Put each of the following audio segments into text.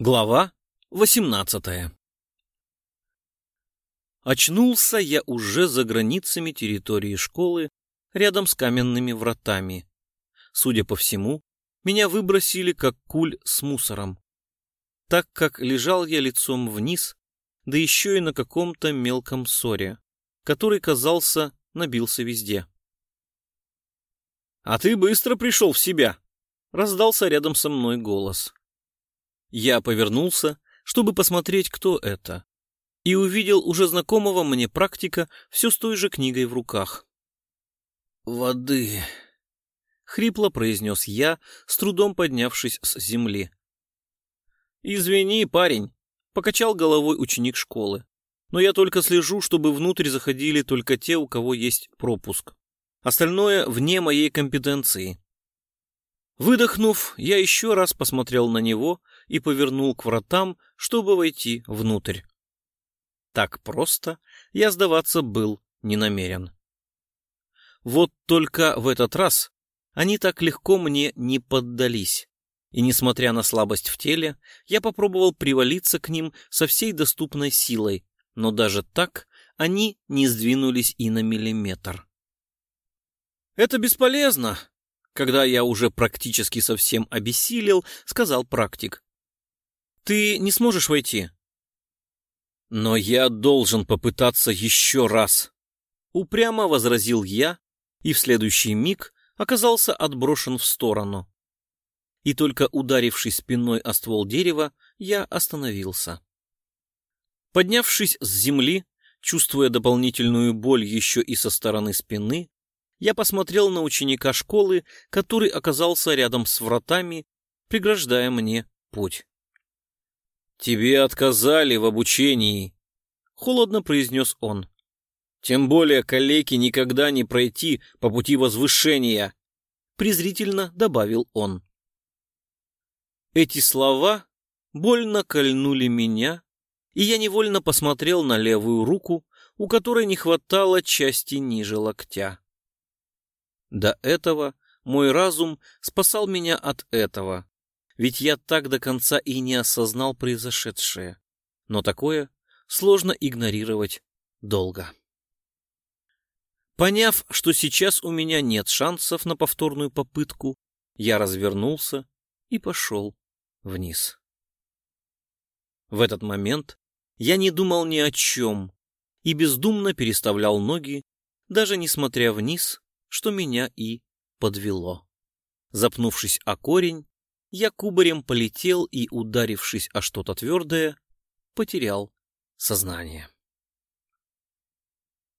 Глава 18 Очнулся я уже за границами территории школы, рядом с каменными вратами. Судя по всему, меня выбросили как куль с мусором, так как лежал я лицом вниз, да еще и на каком-то мелком ссоре, который, казался, набился везде. «А ты быстро пришел в себя!» — раздался рядом со мной голос. Я повернулся, чтобы посмотреть, кто это, и увидел уже знакомого мне практика все с той же книгой в руках. «Воды», — хрипло произнес я, с трудом поднявшись с земли. «Извини, парень», — покачал головой ученик школы, «но я только слежу, чтобы внутрь заходили только те, у кого есть пропуск. Остальное вне моей компетенции». Выдохнув, я еще раз посмотрел на него и повернул к вратам, чтобы войти внутрь. Так просто я сдаваться был не намерен. Вот только в этот раз они так легко мне не поддались. И, несмотря на слабость в теле, я попробовал привалиться к ним со всей доступной силой, но даже так они не сдвинулись и на миллиметр. «Это бесполезно!» Когда я уже практически совсем обессилел, сказал практик. «Ты не сможешь войти?» «Но я должен попытаться еще раз!» Упрямо возразил я, и в следующий миг оказался отброшен в сторону. И только ударившись спиной о ствол дерева, я остановился. Поднявшись с земли, чувствуя дополнительную боль еще и со стороны спины, я посмотрел на ученика школы, который оказался рядом с вратами, преграждая мне путь. «Тебе отказали в обучении», — холодно произнес он. «Тем более калеке никогда не пройти по пути возвышения», — презрительно добавил он. Эти слова больно кольнули меня, и я невольно посмотрел на левую руку, у которой не хватало части ниже локтя. До этого мой разум спасал меня от этого, ведь я так до конца и не осознал произошедшее. Но такое сложно игнорировать долго. Поняв, что сейчас у меня нет шансов на повторную попытку, я развернулся и пошел вниз. В этот момент я не думал ни о чем и бездумно переставлял ноги, даже несмотря вниз что меня и подвело. Запнувшись о корень, я кубарем полетел и, ударившись о что-то твердое, потерял сознание.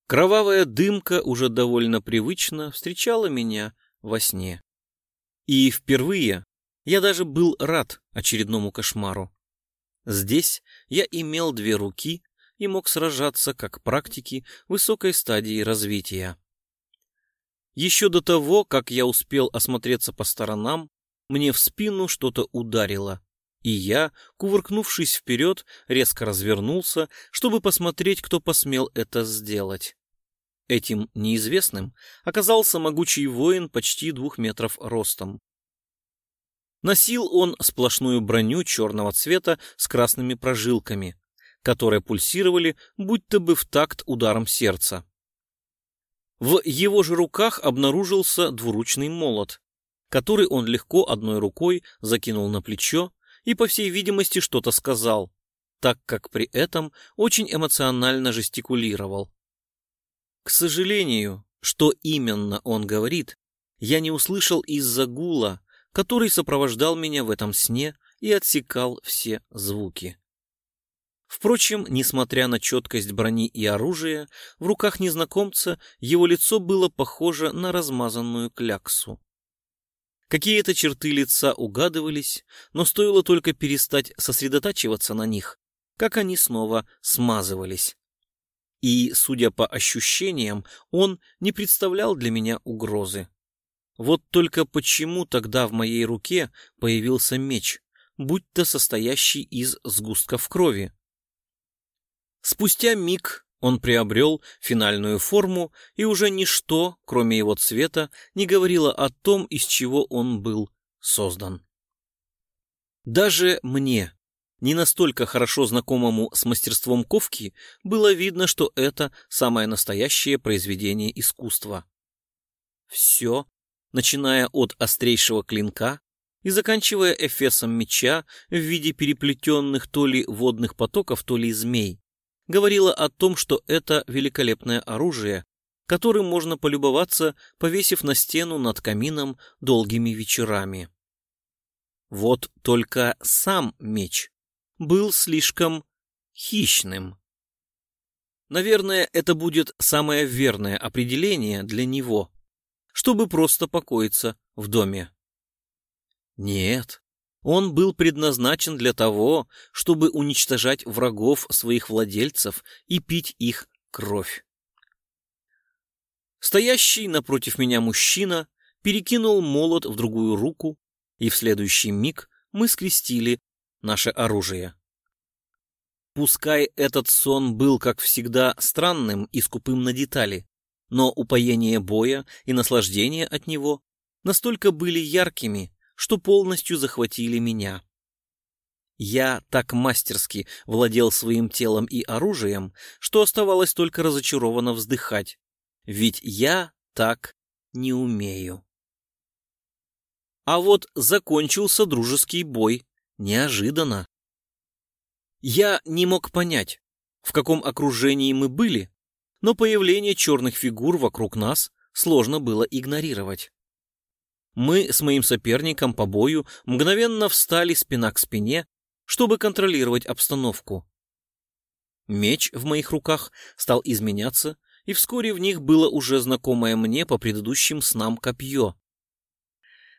Кровавая дымка уже довольно привычно встречала меня во сне. И впервые я даже был рад очередному кошмару. Здесь я имел две руки и мог сражаться как практики высокой стадии развития. Еще до того, как я успел осмотреться по сторонам, мне в спину что-то ударило, и я, кувыркнувшись вперед, резко развернулся, чтобы посмотреть, кто посмел это сделать. Этим неизвестным оказался могучий воин почти двух метров ростом. Носил он сплошную броню черного цвета с красными прожилками, которые пульсировали будто бы в такт ударом сердца. В его же руках обнаружился двуручный молот, который он легко одной рукой закинул на плечо и, по всей видимости, что-то сказал, так как при этом очень эмоционально жестикулировал. К сожалению, что именно он говорит, я не услышал из-за гула, который сопровождал меня в этом сне и отсекал все звуки. Впрочем, несмотря на четкость брони и оружия, в руках незнакомца его лицо было похоже на размазанную кляксу. Какие-то черты лица угадывались, но стоило только перестать сосредотачиваться на них, как они снова смазывались. И, судя по ощущениям, он не представлял для меня угрозы. Вот только почему тогда в моей руке появился меч, будь-то состоящий из сгустков крови? Спустя миг он приобрел финальную форму, и уже ничто, кроме его цвета, не говорило о том, из чего он был создан. Даже мне, не настолько хорошо знакомому с мастерством ковки, было видно, что это самое настоящее произведение искусства. Все, начиная от острейшего клинка и заканчивая эфесом меча в виде переплетенных то ли водных потоков, то ли змей, говорило о том, что это великолепное оружие, которым можно полюбоваться, повесив на стену над камином долгими вечерами. Вот только сам меч был слишком хищным. Наверное, это будет самое верное определение для него, чтобы просто покоиться в доме. Нет, он был предназначен для того, чтобы уничтожать врагов своих владельцев и пить их кровь. Стоящий напротив меня мужчина перекинул молот в другую руку, и в следующий миг мы скрестили наше оружие. Пускай этот сон был, как всегда, странным и скупым на детали, но упоение боя и наслаждение от него настолько были яркими, что полностью захватили меня. Я так мастерски владел своим телом и оружием, что оставалось только разочарованно вздыхать, ведь я так не умею. А вот закончился дружеский бой неожиданно. Я не мог понять, в каком окружении мы были, но появление черных фигур вокруг нас сложно было игнорировать. Мы с моим соперником по бою мгновенно встали спина к спине, чтобы контролировать обстановку. Меч в моих руках стал изменяться, и вскоре в них было уже знакомое мне по предыдущим снам копье.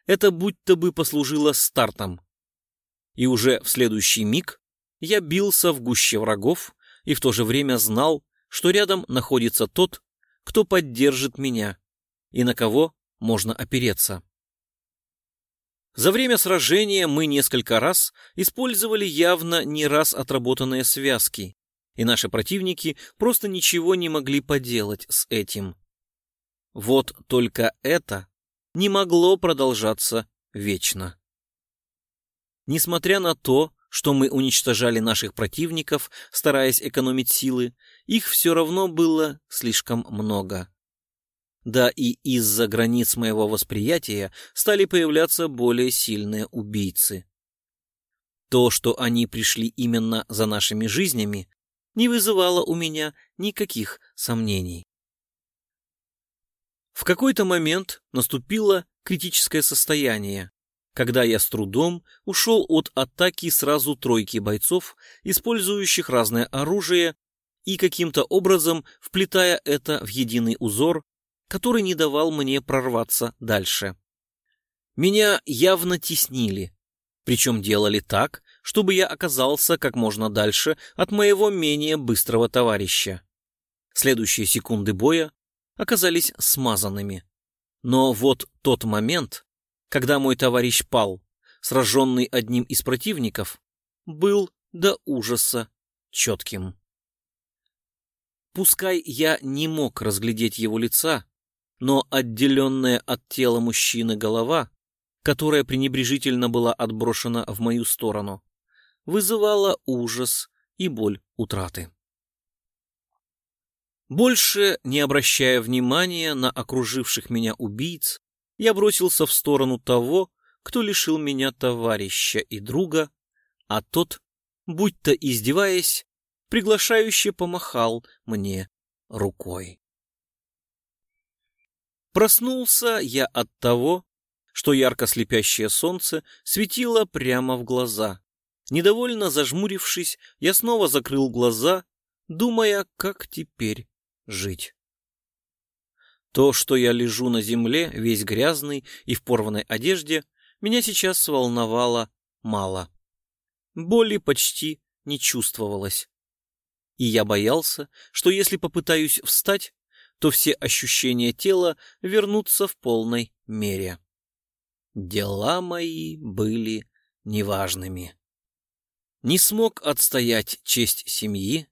Это будто бы послужило стартом. И уже в следующий миг я бился в гуще врагов и в то же время знал, что рядом находится тот, кто поддержит меня и на кого можно опереться. За время сражения мы несколько раз использовали явно не раз отработанные связки, и наши противники просто ничего не могли поделать с этим. Вот только это не могло продолжаться вечно. Несмотря на то, что мы уничтожали наших противников, стараясь экономить силы, их все равно было слишком много. Да и из-за границ моего восприятия стали появляться более сильные убийцы. То, что они пришли именно за нашими жизнями, не вызывало у меня никаких сомнений. В какой-то момент наступило критическое состояние, когда я с трудом ушел от атаки сразу тройки бойцов, использующих разное оружие и каким-то образом вплетая это в единый узор, который не давал мне прорваться дальше. Меня явно теснили, причем делали так, чтобы я оказался как можно дальше от моего менее быстрого товарища. Следующие секунды боя оказались смазанными. Но вот тот момент, когда мой товарищ пал, сраженный одним из противников, был до ужаса четким. Пускай я не мог разглядеть его лица, но отделенная от тела мужчины голова, которая пренебрежительно была отброшена в мою сторону, вызывала ужас и боль утраты. Больше не обращая внимания на окруживших меня убийц, я бросился в сторону того, кто лишил меня товарища и друга, а тот, будто издеваясь, приглашающе помахал мне рукой. Проснулся я от того, что ярко слепящее солнце светило прямо в глаза. Недовольно зажмурившись, я снова закрыл глаза, думая, как теперь жить. То, что я лежу на земле, весь грязный и в порванной одежде, меня сейчас волновало мало. Боли почти не чувствовалось. И я боялся, что если попытаюсь встать, то все ощущения тела вернутся в полной мере. Дела мои были неважными. Не смог отстоять честь семьи.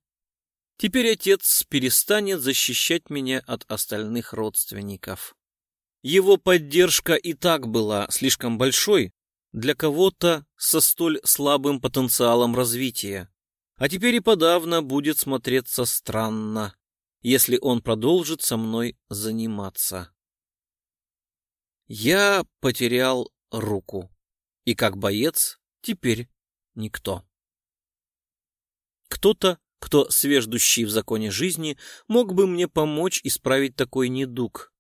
Теперь отец перестанет защищать меня от остальных родственников. Его поддержка и так была слишком большой, для кого-то со столь слабым потенциалом развития, а теперь и подавно будет смотреться странно, если он продолжит со мной заниматься. Я потерял руку, и как боец теперь никто. Кто-то, кто свеждущий в законе жизни, мог бы мне помочь исправить такой недуг,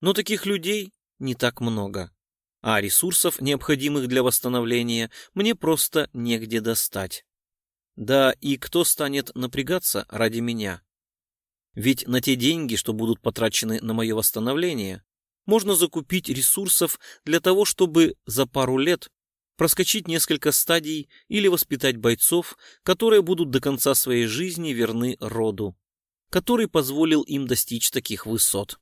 но таких людей не так много а ресурсов, необходимых для восстановления, мне просто негде достать. Да и кто станет напрягаться ради меня? Ведь на те деньги, что будут потрачены на мое восстановление, можно закупить ресурсов для того, чтобы за пару лет проскочить несколько стадий или воспитать бойцов, которые будут до конца своей жизни верны роду, который позволил им достичь таких высот.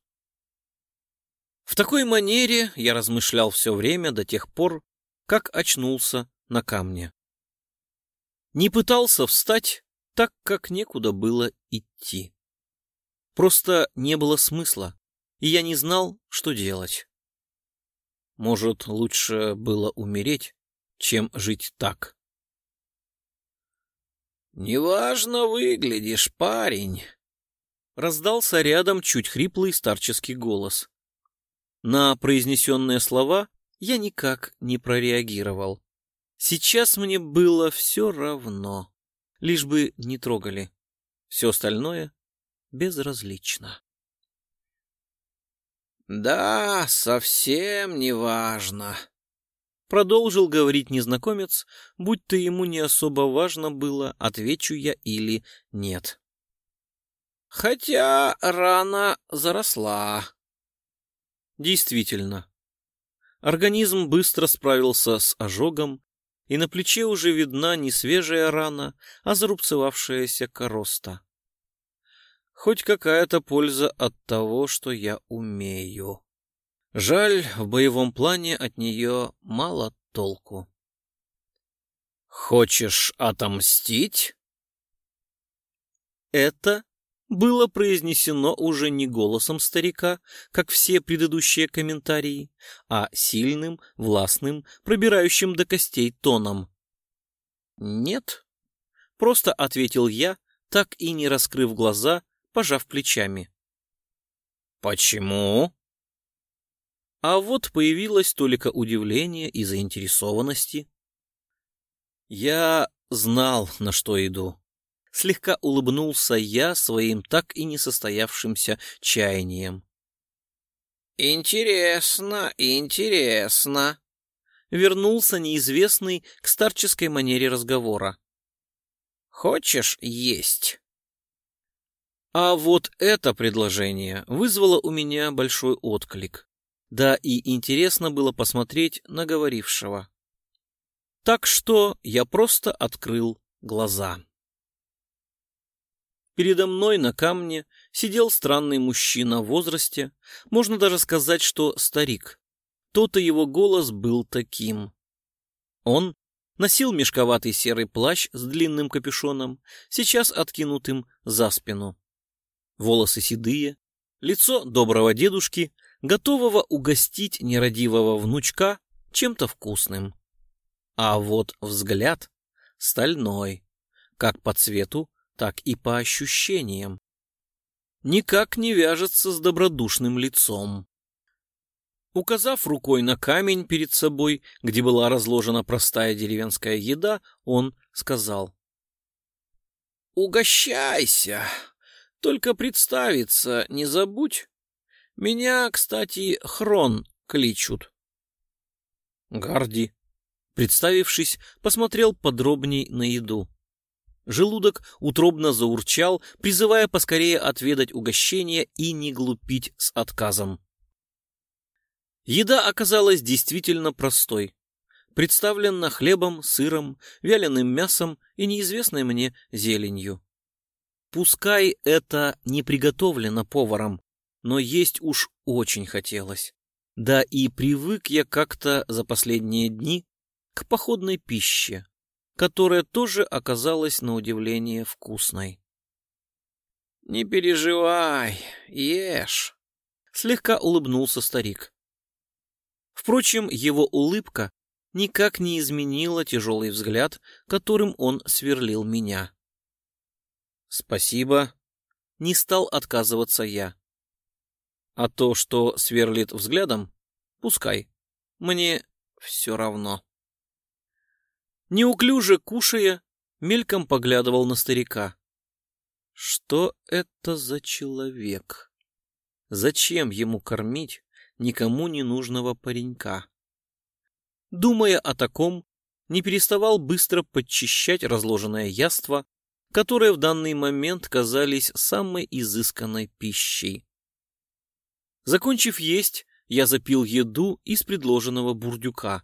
В такой манере я размышлял все время до тех пор, как очнулся на камне. Не пытался встать, так как некуда было идти. Просто не было смысла, и я не знал, что делать. Может, лучше было умереть, чем жить так. «Неважно выглядишь, парень!» Раздался рядом чуть хриплый старческий голос. На произнесенные слова я никак не прореагировал. Сейчас мне было все равно, лишь бы не трогали. Все остальное безразлично. «Да, совсем не важно», — продолжил говорить незнакомец, будь то ему не особо важно было, отвечу я или нет. «Хотя рана заросла». Действительно. Организм быстро справился с ожогом, и на плече уже видна не свежая рана, а зарубцевавшаяся короста. Хоть какая-то польза от того, что я умею. Жаль, в боевом плане от нее мало толку. «Хочешь отомстить?» Это было произнесено уже не голосом старика, как все предыдущие комментарии, а сильным, властным, пробирающим до костей тоном. «Нет», — просто ответил я, так и не раскрыв глаза, пожав плечами. «Почему?» А вот появилось только удивление и заинтересованности. Я знал, на что иду. Слегка улыбнулся я своим так и не состоявшимся чаянием. «Интересно, интересно», — вернулся неизвестный к старческой манере разговора. «Хочешь есть?» А вот это предложение вызвало у меня большой отклик. Да и интересно было посмотреть на говорившего. Так что я просто открыл глаза. Передо мной на камне сидел странный мужчина в возрасте, можно даже сказать, что старик. То-то его голос был таким. Он носил мешковатый серый плащ с длинным капюшоном, сейчас откинутым за спину. Волосы седые, лицо доброго дедушки, готового угостить нерадивого внучка чем-то вкусным. А вот взгляд стальной, как по цвету так и по ощущениям. Никак не вяжется с добродушным лицом. Указав рукой на камень перед собой, где была разложена простая деревенская еда, он сказал. «Угощайся, только представиться не забудь. Меня, кстати, Хрон кличут». Гарди, представившись, посмотрел подробней на еду. Желудок утробно заурчал, призывая поскорее отведать угощение и не глупить с отказом. Еда оказалась действительно простой. Представлена хлебом, сыром, вяленым мясом и неизвестной мне зеленью. Пускай это не приготовлено поваром, но есть уж очень хотелось. Да и привык я как-то за последние дни к походной пище которая тоже оказалась на удивление вкусной. «Не переживай, ешь», — слегка улыбнулся старик. Впрочем, его улыбка никак не изменило тяжелый взгляд, которым он сверлил меня. «Спасибо», — не стал отказываться я. А то, что сверлит взглядом, пускай. Мне все равно. Неуклюже кушая, мельком поглядывал на старика. Что это за человек? Зачем ему кормить никому не нужного паренька? Думая о таком, не переставал быстро подчищать разложенное яство, которое в данный момент казались самой изысканной пищей. Закончив есть, я запил еду из предложенного бурдюка.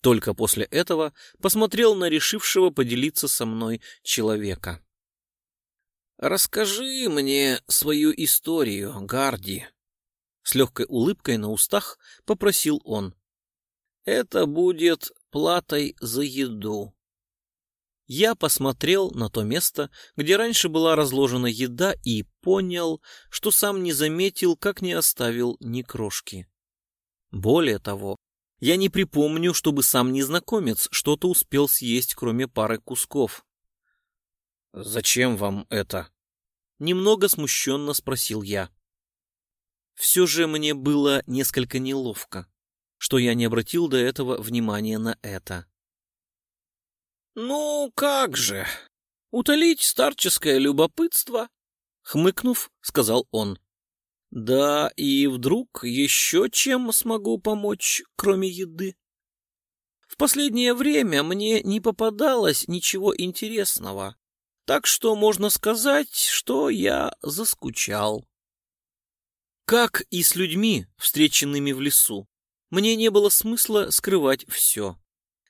Только после этого посмотрел на решившего поделиться со мной человека. «Расскажи мне свою историю, Гарди», — с легкой улыбкой на устах попросил он. «Это будет платой за еду». Я посмотрел на то место, где раньше была разложена еда, и понял, что сам не заметил, как не оставил ни крошки. Более того, я не припомню, чтобы сам незнакомец что-то успел съесть, кроме пары кусков. «Зачем вам это?» Немного смущенно спросил я. Все же мне было несколько неловко, что я не обратил до этого внимания на это. «Ну, как же! Утолить старческое любопытство!» Хмыкнув, сказал он. «Да, и вдруг еще чем смогу помочь, кроме еды?» В последнее время мне не попадалось ничего интересного, так что можно сказать, что я заскучал. Как и с людьми, встреченными в лесу, мне не было смысла скрывать все.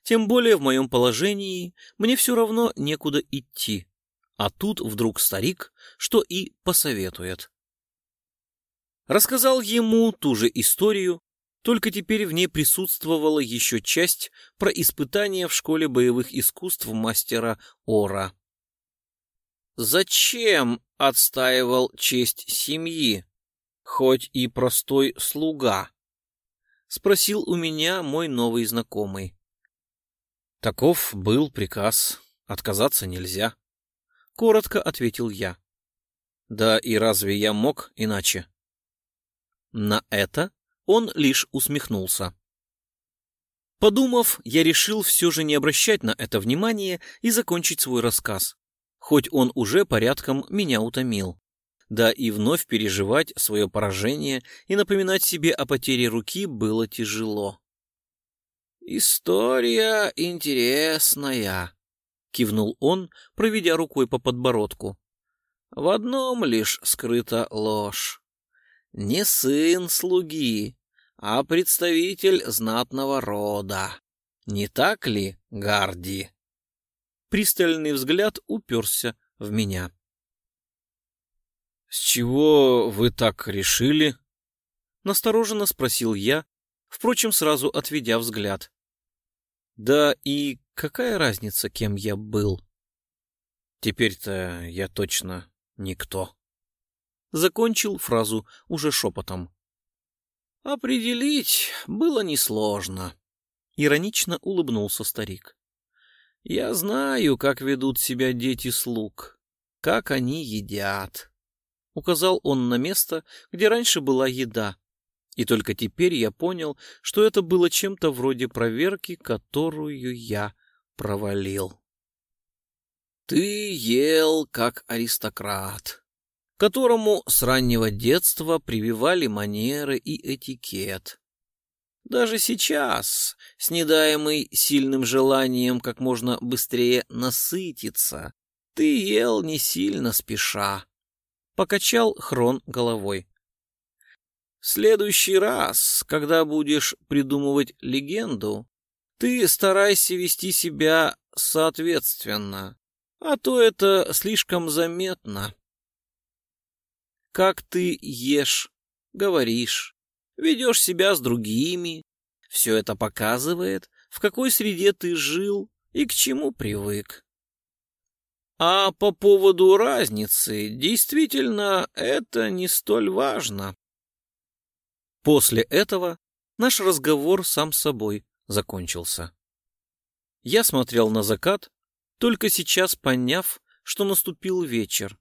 Тем более в моем положении мне все равно некуда идти. А тут вдруг старик, что и посоветует. Рассказал ему ту же историю, только теперь в ней присутствовала еще часть про испытания в школе боевых искусств мастера Ора. Зачем отстаивал честь семьи, хоть и простой слуга? Спросил у меня мой новый знакомый. Таков был приказ. Отказаться нельзя. Коротко ответил я. Да и разве я мог иначе? На это он лишь усмехнулся. Подумав, я решил все же не обращать на это внимания и закончить свой рассказ, хоть он уже порядком меня утомил. Да и вновь переживать свое поражение и напоминать себе о потере руки было тяжело. «История интересная», — кивнул он, проведя рукой по подбородку. «В одном лишь скрыта ложь. Не сын слуги, а представитель знатного рода. Не так ли, Гарди?» Пристальный взгляд уперся в меня. «С чего вы так решили?» Настороженно спросил я, впрочем, сразу отведя взгляд. Да и какая разница, кем я был? Теперь-то я точно никто. Закончил фразу уже шепотом. Определить было несложно. Иронично улыбнулся старик. Я знаю, как ведут себя дети слуг, как они едят. Указал он на место, где раньше была еда, и только теперь я понял, что это было чем-то вроде проверки, которую я провалил. Ты ел как аристократ, которому с раннего детства прививали манеры и этикет. Даже сейчас, снедаемый сильным желанием как можно быстрее насытиться, ты ел не сильно спеша. Покачал Хрон головой следующий раз, когда будешь придумывать легенду, ты старайся вести себя соответственно, а то это слишком заметно. Как ты ешь, говоришь, ведешь себя с другими, все это показывает, в какой среде ты жил и к чему привык. А по поводу разницы, действительно, это не столь важно. После этого наш разговор сам собой закончился. Я смотрел на закат, только сейчас поняв, что наступил вечер.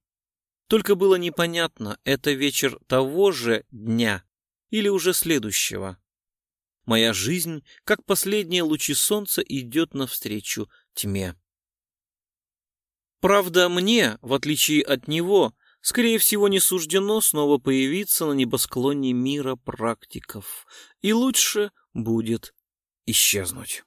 Только было непонятно, это вечер того же дня или уже следующего. Моя жизнь, как последние лучи солнца, идет навстречу тьме. Правда, мне, в отличие от него, скорее всего, не суждено снова появиться на небосклоне мира практиков, и лучше будет исчезнуть.